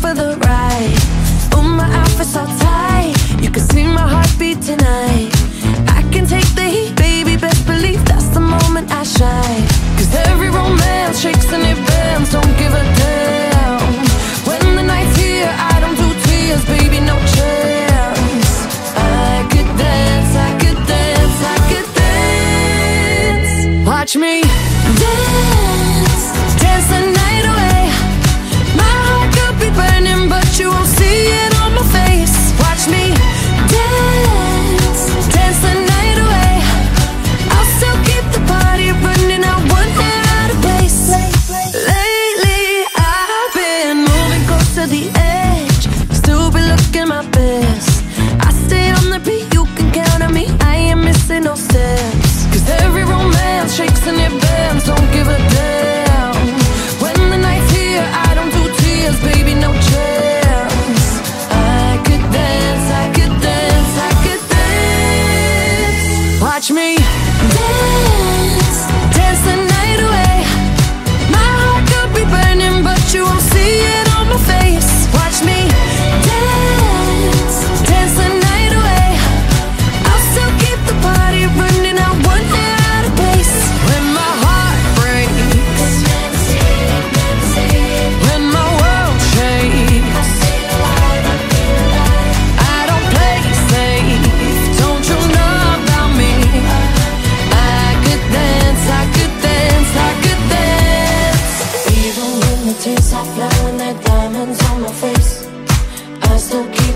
for the ride. Oh, my outfit's all tight. You can see my heartbeat tonight. me. I fly flowing the diamonds on my face. I still keep